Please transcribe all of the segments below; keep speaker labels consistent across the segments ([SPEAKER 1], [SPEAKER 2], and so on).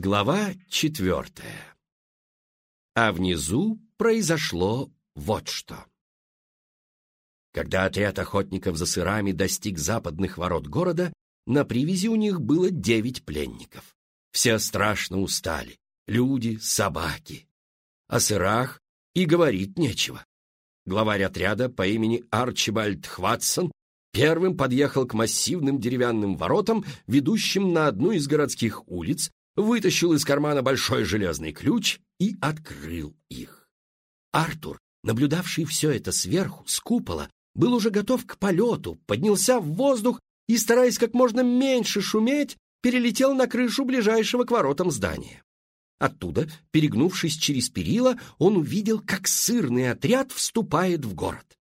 [SPEAKER 1] Глава четвертая. А внизу произошло вот что. Когда отряд охотников за сырами достиг западных ворот города, на привязи у них было девять пленников. Все страшно устали. Люди, собаки. О сырах и говорить нечего. Главарь отряда по имени Арчибальд Хватсон первым подъехал к массивным деревянным воротам, ведущим на одну из городских улиц, вытащил из кармана большой железный ключ и открыл их. Артур, наблюдавший все это сверху, с купола, был уже готов к полету, поднялся в воздух и, стараясь как можно меньше шуметь, перелетел на крышу ближайшего к воротам здания. Оттуда, перегнувшись через перила, он увидел, как сырный отряд вступает в город.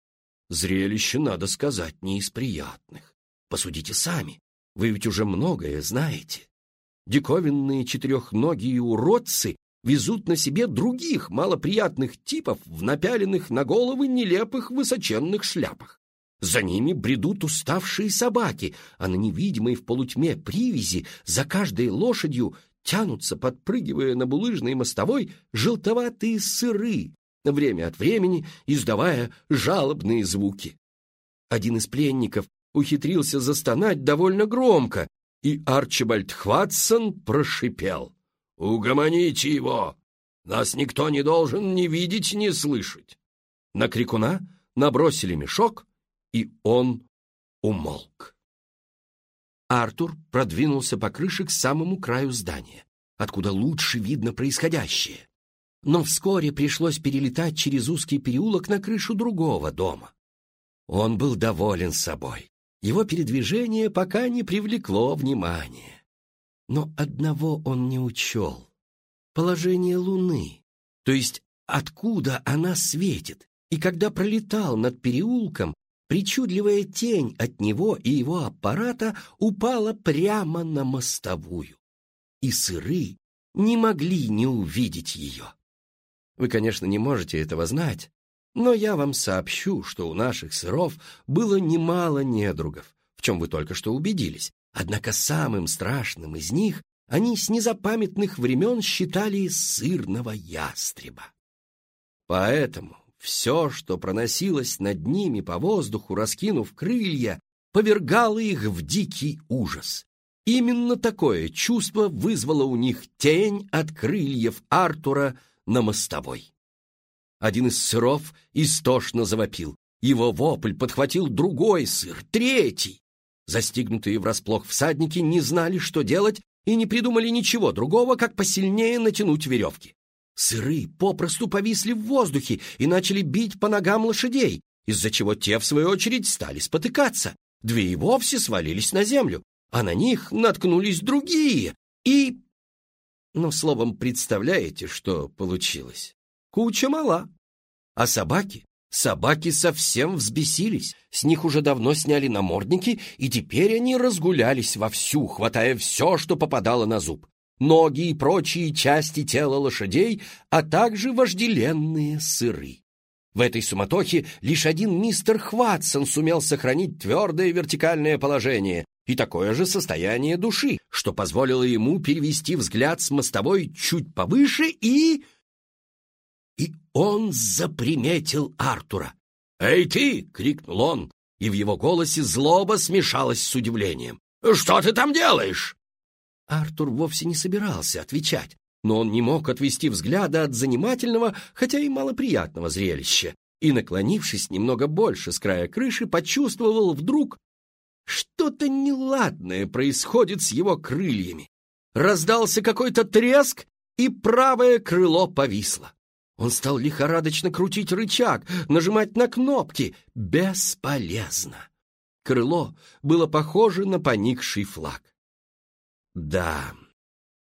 [SPEAKER 1] Зрелище, надо сказать, не из приятных. Посудите сами, вы ведь уже многое знаете диковинные четырехногие уродцы везут на себе других малоприятных типов в напяленных на головы нелепых высоченных шляпах. За ними бредут уставшие собаки, а на невидимой в полутьме привязи за каждой лошадью тянутся, подпрыгивая на булыжной мостовой, желтоватые сыры, время от времени издавая жалобные звуки. Один из пленников ухитрился застонать довольно громко, и Арчибальд Хватсон прошипел. «Угомоните его! Нас никто не должен ни видеть, ни слышать!» На крикуна набросили мешок, и он умолк. Артур продвинулся по крыше к самому краю здания, откуда лучше видно происходящее. Но вскоре пришлось перелетать через узкий переулок на крышу другого дома. Он был доволен собой его передвижение пока не привлекло внимания. Но одного он не учел — положение Луны, то есть откуда она светит, и когда пролетал над переулком, причудливая тень от него и его аппарата упала прямо на мостовую, и сыры не могли не увидеть ее. Вы, конечно, не можете этого знать, но я вам сообщу, что у наших сыров было немало недругов, в чем вы только что убедились. Однако самым страшным из них они с незапамятных времен считали сырного ястреба. Поэтому все, что проносилось над ними по воздуху, раскинув крылья, повергало их в дикий ужас. Именно такое чувство вызвало у них тень от крыльев Артура на мостовой. Один из сыров истошно завопил. Его вопль подхватил другой сыр, третий. Застигнутые врасплох всадники не знали, что делать, и не придумали ничего другого, как посильнее натянуть веревки. Сыры попросту повисли в воздухе и начали бить по ногам лошадей, из-за чего те, в свою очередь, стали спотыкаться. Две и вовсе свалились на землю, а на них наткнулись другие. И... Ну, словом, представляете, что получилось? Куча мала. А собаки? Собаки совсем взбесились. С них уже давно сняли намордники, и теперь они разгулялись вовсю, хватая все, что попадало на зуб. Ноги и прочие части тела лошадей, а также вожделенные сыры. В этой суматохе лишь один мистер Хватсон сумел сохранить твердое вертикальное положение и такое же состояние души, что позволило ему перевести взгляд с мостовой чуть повыше и и он заприметил Артура. «Эй ты!» — крикнул он, и в его голосе злоба смешалась с удивлением. «Что ты там делаешь?» Артур вовсе не собирался отвечать, но он не мог отвести взгляда от занимательного, хотя и малоприятного зрелища, и, наклонившись немного больше с края крыши, почувствовал вдруг, что-то неладное происходит с его крыльями. Раздался какой-то треск, и правое крыло повисло. Он стал лихорадочно крутить рычаг, нажимать на кнопки. Бесполезно. Крыло было похоже на поникший флаг. Да,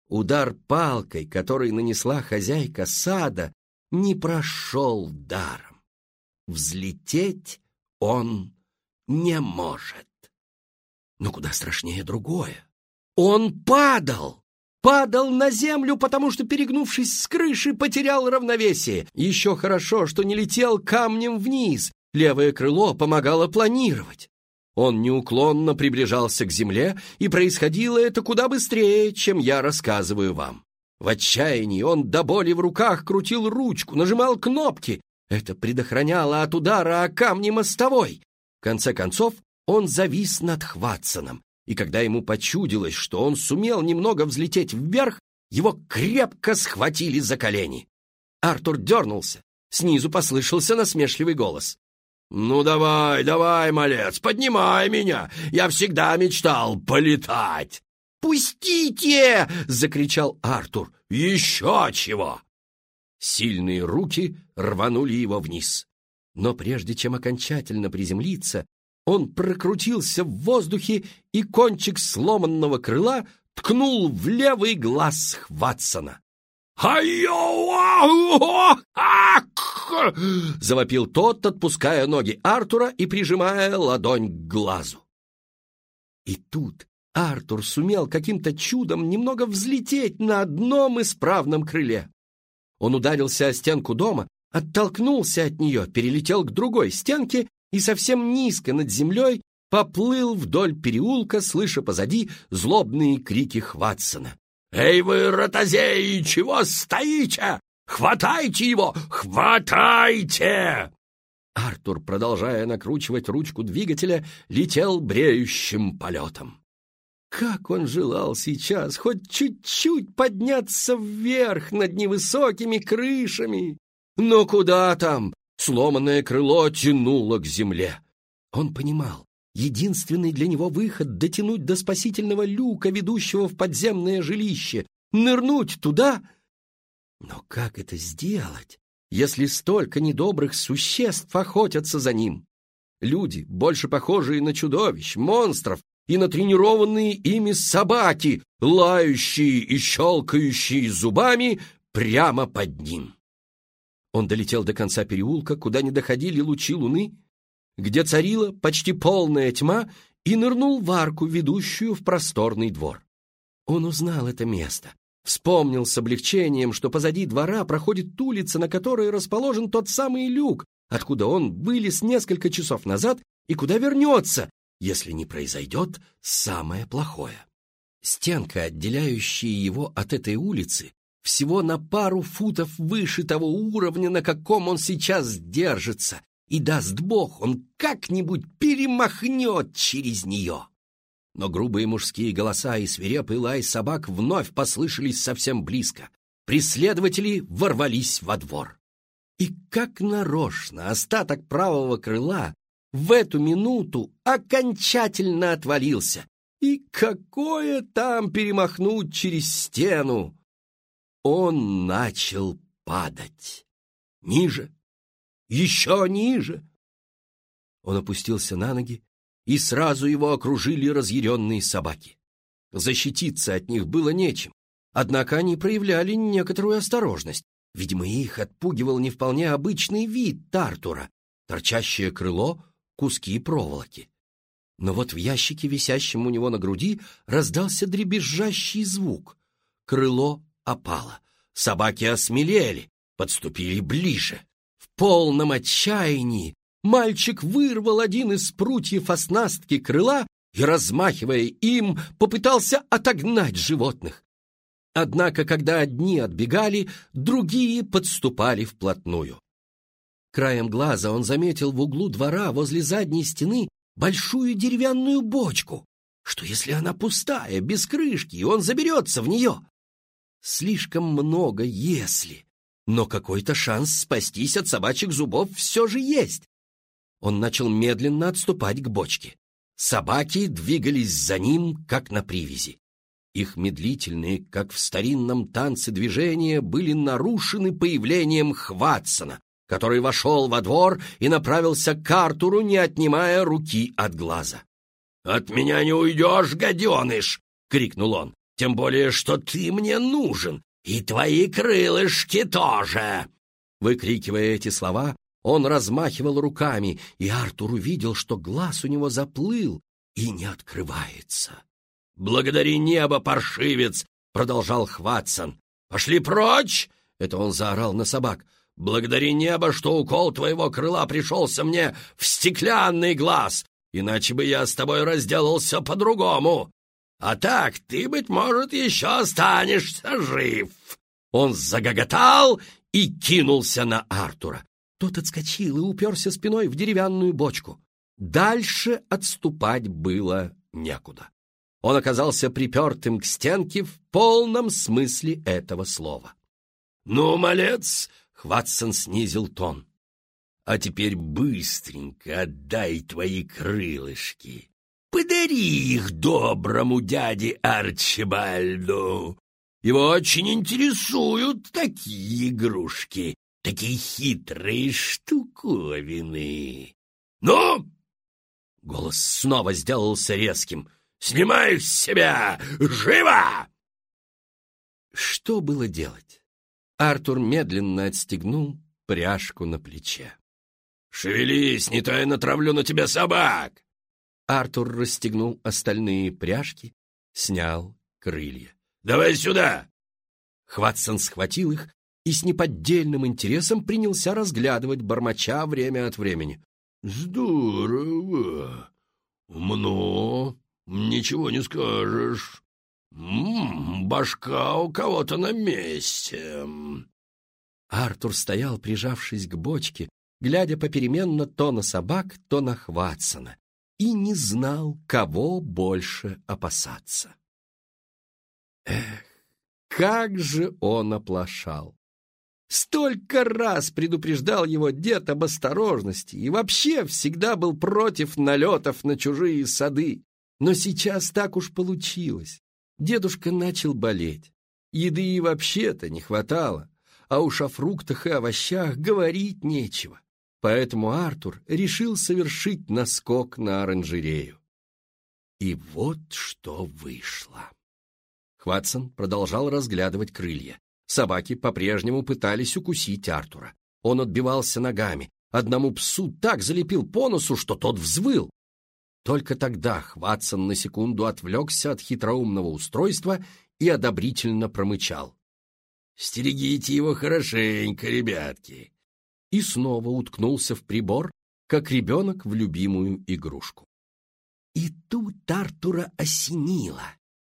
[SPEAKER 1] удар палкой, который нанесла хозяйка сада, не прошел даром. Взлететь он не может. Но куда страшнее другое. Он падал! Падал на землю, потому что, перегнувшись с крыши, потерял равновесие. Еще хорошо, что не летел камнем вниз. Левое крыло помогало планировать. Он неуклонно приближался к земле, и происходило это куда быстрее, чем я рассказываю вам. В отчаянии он до боли в руках крутил ручку, нажимал кнопки. Это предохраняло от удара о камни мостовой. В конце концов, он завис над Хватсоном, и когда ему почудилось, что он сумел немного взлететь вверх, его крепко схватили за колени. Артур дернулся. Снизу послышался насмешливый голос. «Ну давай, давай, малец, поднимай меня! Я всегда мечтал полетать!» «Пустите!» — закричал Артур. «Еще чего!» Сильные руки рванули его вниз. Но прежде чем окончательно приземлиться, он прокрутился в воздухе, и кончик сломанного крыла ткнул в левый глаз Хватсона. Завопил тот, отпуская ноги Артура и прижимая ладонь к глазу. И тут Артур сумел каким-то чудом немного взлететь на одном исправном крыле. Он ударился о стенку дома, оттолкнулся от нее, перелетел к другой стенке и совсем низко над землей поплыл вдоль переулка, слыша позади злобные крики Хватсона. «Эй вы, ротозеи, чего стоите? Хватайте его! Хватайте!» Артур, продолжая накручивать ручку двигателя, летел бреющим полетом. Как он желал сейчас хоть чуть-чуть подняться вверх над невысокими крышами! Но куда там? Сломанное крыло тянуло к земле. Он понимал, единственный для него выход — дотянуть до спасительного люка, ведущего в подземное жилище, нырнуть туда. Но как это сделать, если столько недобрых существ охотятся за ним? Люди, больше похожие на чудовищ, монстров и натренированные ими собаки, лающие и щелкающие зубами прямо под ним. Он долетел до конца переулка, куда не доходили лучи луны, где царила почти полная тьма, и нырнул в арку, ведущую в просторный двор. Он узнал это место, вспомнил с облегчением, что позади двора проходит улица, на которой расположен тот самый люк, откуда он вылез несколько часов назад и куда вернется, если не произойдет самое плохое. Стенка, отделяющая его от этой улицы, всего на пару футов выше того уровня, на каком он сейчас держится, и, даст Бог, он как-нибудь перемахнет через нее. Но грубые мужские голоса и свирепый лай собак вновь послышались совсем близко. Преследователи ворвались во двор. И как нарочно остаток правого крыла в эту минуту окончательно отвалился. И какое там перемахнуть через стену! Он начал падать. Ниже, еще ниже. Он опустился на ноги, и сразу его окружили разъяренные собаки. Защититься от них было нечем, однако они проявляли некоторую осторожность. Видимо, их отпугивал не вполне обычный вид Тартура, торчащее крыло, куски проволоки. Но вот в ящике, висящем у него на груди, раздался дребезжащий звук. Крыло опала. Собаки осмелели, подступили ближе. В полном отчаянии мальчик вырвал один из прутьев оснастки крыла и, размахивая им, попытался отогнать животных. Однако, когда одни отбегали, другие подступали вплотную. Краем глаза он заметил в углу двора возле задней стены большую деревянную бочку. Что если она пустая, без крышки, и он заберется в нее? Слишком много «если», но какой-то шанс спастись от собачьих зубов все же есть. Он начал медленно отступать к бочке. Собаки двигались за ним, как на привязи. Их медлительные, как в старинном танце движения, были нарушены появлением Хватсона, который вошел во двор и направился к Артуру, не отнимая руки от глаза. «От меня не уйдешь, гаденыш!» — крикнул он. Тем более, что ты мне нужен, и твои крылышки тоже!» Выкрикивая эти слова, он размахивал руками, и Артур увидел, что глаз у него заплыл и не открывается. «Благодари небо, паршивец!» — продолжал Хватсон. «Пошли прочь!» — это он заорал на собак. «Благодари небо, что укол твоего крыла пришелся мне в стеклянный глаз, иначе бы я с тобой разделался по-другому. А так ты, быть может, еще останешься жив!» Он загоготал и кинулся на Артура. Тот отскочил и уперся спиной в деревянную бочку. Дальше отступать было некуда. Он оказался припертым к стенке в полном смысле этого слова. «Ну, малец!» — Хватсон снизил тон. «А теперь быстренько отдай твои крылышки. Подари их доброму дяде Арчибальду. Его очень интересуют такие игрушки, такие хитрые штуковины. Ну!» Голос снова сделался резким. «Снимай с себя! Живо!» Что было делать? Артур медленно отстегнул пряжку на плече. «Шевелись, не то я натравлю на тебя собак!» Артур расстегнул остальные пряжки, снял крылья. «Давай сюда!» Хватсон схватил их и с неподдельным интересом принялся разглядывать бормоча время от времени. «Здорово! Умно! Ничего не скажешь! М -м, башка у кого-то на месте!» Артур стоял, прижавшись к бочке, глядя попеременно то на собак, то на Хватсона, и не знал, кого больше опасаться. Эх, как же он оплошал! Столько раз предупреждал его дед об осторожности и вообще всегда был против налетов на чужие сады. Но сейчас так уж получилось. Дедушка начал болеть. Еды и вообще-то не хватало, а уж о фруктах и овощах говорить нечего. Поэтому Артур решил совершить наскок на оранжерею. И вот что вышло. Хватсон продолжал разглядывать крылья. Собаки по-прежнему пытались укусить Артура. Он отбивался ногами. Одному псу так залепил по носу, что тот взвыл. Только тогда Хватсон на секунду отвлекся от хитроумного устройства и одобрительно промычал. «Стерегите его хорошенько, ребятки!» И снова уткнулся в прибор, как ребенок в любимую игрушку. И тут Артура осенило.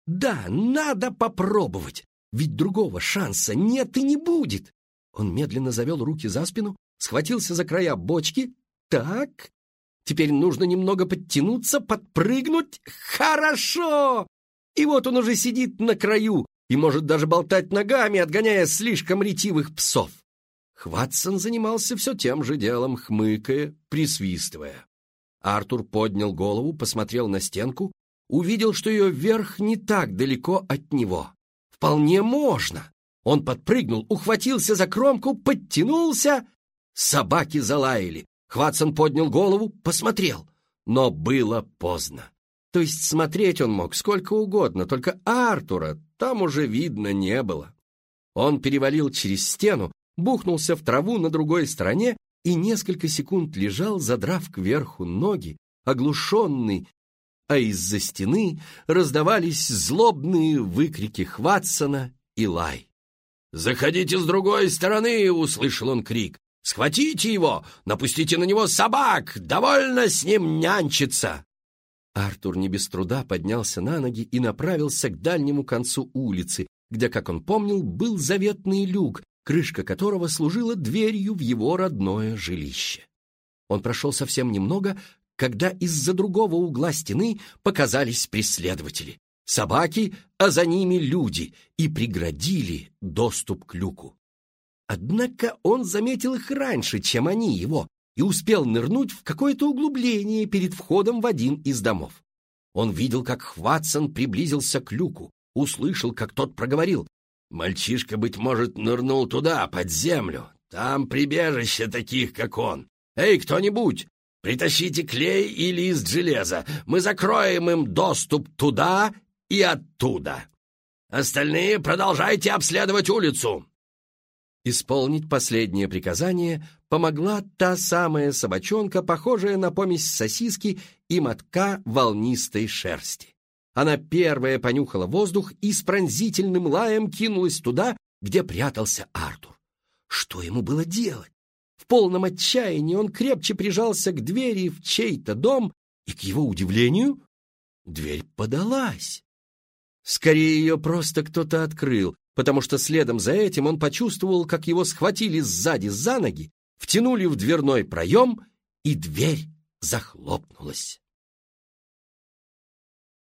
[SPEAKER 1] «Да, надо попробовать! Ведь другого шанса нет и не будет. Он медленно завел руки за спину, схватился за края бочки. Так, теперь нужно немного подтянуться, подпрыгнуть. Хорошо! И вот он уже сидит на краю и может даже болтать ногами, отгоняя слишком ретивых псов. Хватсон занимался все тем же делом, хмыкая, присвистывая. Артур поднял голову, посмотрел на стенку, увидел, что ее верх не так далеко от него. Вполне можно. Он подпрыгнул, ухватился за кромку, подтянулся. Собаки залаяли. Хватсон поднял голову, посмотрел. Но было поздно. То есть смотреть он мог сколько угодно, только Артура там уже видно не было. Он перевалил через стену, бухнулся в траву на другой стороне и несколько секунд лежал, задрав кверху ноги, оглушенный а из-за стены раздавались злобные выкрики Хватсона и лай. «Заходите с другой стороны!» — услышал он крик. «Схватите его! Напустите на него собак! Довольно с ним нянчиться!» Артур не без труда поднялся на ноги и направился к дальнему концу улицы, где, как он помнил, был заветный люк, крышка которого служила дверью в его родное жилище. Он прошел совсем немного, когда из-за другого угла стены показались преследователи. Собаки, а за ними люди, и преградили доступ к люку. Однако он заметил их раньше, чем они его, и успел нырнуть в какое-то углубление перед входом в один из домов. Он видел, как Хватсон приблизился к люку, услышал, как тот проговорил. «Мальчишка, быть может, нырнул туда, под землю. Там прибежище таких, как он. Эй, кто-нибудь, Притащите клей и лист железа. Мы закроем им доступ туда и оттуда. Остальные продолжайте обследовать улицу. Исполнить последнее приказание помогла та самая собачонка, похожая на помесь сосиски и мотка волнистой шерсти. Она первая понюхала воздух и с пронзительным лаем кинулась туда, где прятался Артур. Что ему было делать? В полном отчаянии он крепче прижался к двери в чей-то дом, и, к его удивлению, дверь подалась. Скорее, ее просто кто-то открыл, потому что следом за этим он почувствовал, как его схватили сзади за ноги, втянули в дверной проем, и дверь захлопнулась.